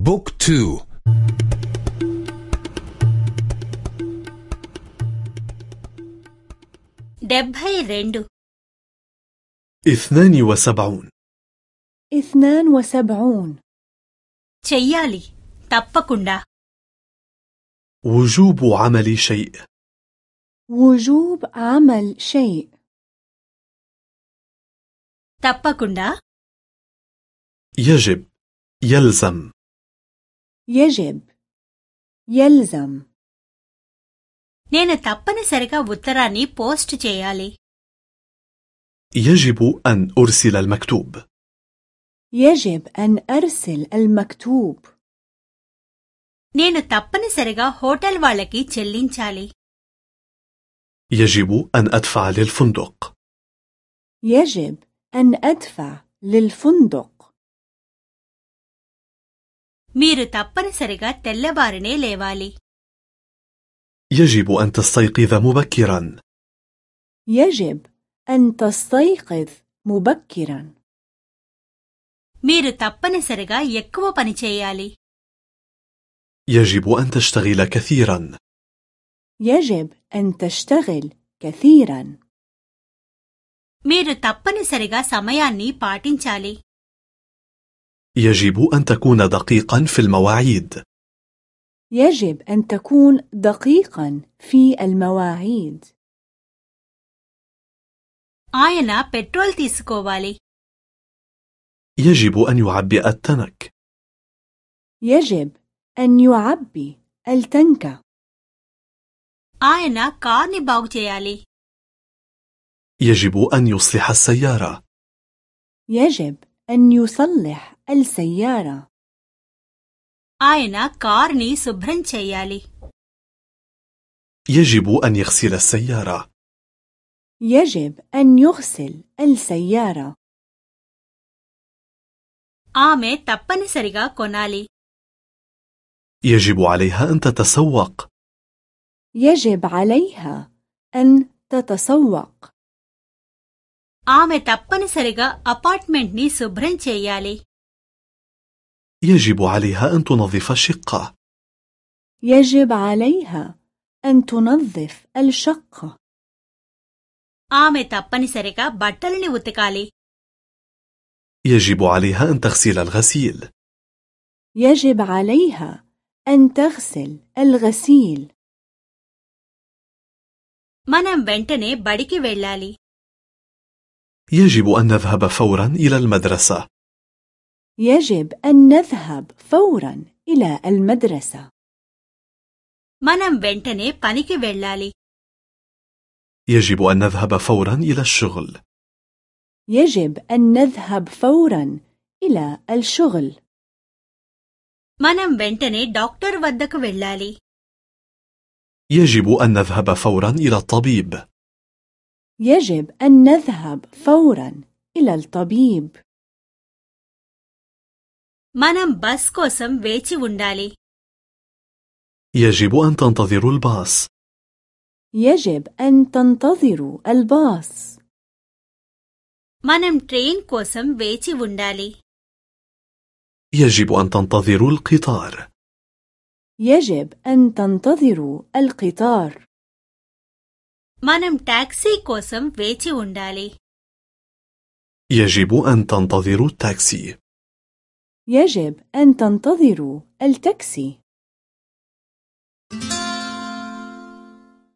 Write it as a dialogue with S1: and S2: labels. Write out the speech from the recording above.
S1: بوك تو
S2: డెబ్భై రెండు
S3: اثنان وسبعون
S4: اثنان وسبعون
S2: చెయ్యాలి తప్పకుండా
S3: وجوب عمل شيء
S4: وجوب عمل شيء
S2: తప్పకుండా
S3: يجب يلزم
S4: يجب يلزم
S2: నేను తప్పనిసరిగా ఉత్తరాన్ని పోస్ట్ చేయాలి
S3: يجب أن أرسل المكتوب
S4: يجب أن أرسل المكتوب
S2: నేను తప్పనిసరిగా హోటల్ వాళ్ళకి చెల్లించాలి
S3: يجب أن أدفع للفندق
S4: يجب أن أدفع للفندق
S2: మీరు తప్పనిసరిగా తెల్లవారినే లేవాలి
S3: يجب أن تستيقظ مبكرا
S4: يجب أن تستيقظ مبكرا
S2: మీరు తప్పనిసరిగా ఎక్కువ పని చేయాలి
S3: يجب أن تشتغل كثيرا
S4: يجب أن تشتغل كثيرا
S2: మీరు తప్పనిసరిగా సమయాన్ని పాటించాలి
S3: يجب أن تكون دقيقا في المواعيد
S4: يجب أن تكون دقيقا في المواعيد
S2: ఆయన పెట్రోల్ తీసుకోవాలి
S3: يجب أن يعبئ التنك
S4: يجب أن يعبي التنك
S2: ఆయన కార్ని బాగు చేయాలి
S3: يجب أن يصلح السيارة
S4: يجب أن يصلح السيارة
S2: ఆయన కార్ని శుభ్రం చేయాలి
S3: يجب أن يغسل السيارة
S4: يجب أن يغسل السيارة
S2: ఆమె తప్పనిసరిగా కొనాలి
S3: يجب عليها أن تتسوق
S4: يجب عليها أن تتسوق
S2: ఆమె తప్పనిసరిగా అపార్ట్మెంట్ని శుభ్రం చేయాలి
S3: يجب عليها أن تنظف الشقة
S4: يجب عليها أن تنظف الشقة
S2: ఆమె తప్పనిసరిగా బట్టల్ని ఉతకాలి
S3: يجب عليها أن تغسل الغسيل
S4: يجب عليها أن تغسل الغسيل
S2: మనం వెంటనే బడికి వెళ్ళాలి
S3: يجب أن نذهب فورا إلى المدرسة
S4: يجب أن نذهب فورا إلى المدرسة
S2: మనం వెంటనే పనికి వెళ్ళాలి
S3: يجب أن نذهب فورا إلى الشغل
S4: يجب أن نذهب فورا إلى الشغل
S2: మనం వెంటనే డాక్టర్ వద్దకు వెళ్ళాలి
S3: يجب أن نذهب فورا إلى الطبيب
S4: يجب أن نذهب فورا إلى الطبيب
S2: మనం బస్ కోసం వేచి ఉండాలి
S3: يجب أن تنتظروا الباص
S4: يجب أن تنتظروا الباص
S2: మనం ట్రైన్ కోసం వేచి ఉండాలి
S3: يجب أن تنتظروا القطار
S4: يجب أن تنتظروا القطار
S2: మనం టాక్సీ కోసం వేచి ఉండాలి
S3: يجب أن تنتظروا التاكسي
S4: يجب أن تنتظروا التاكسي.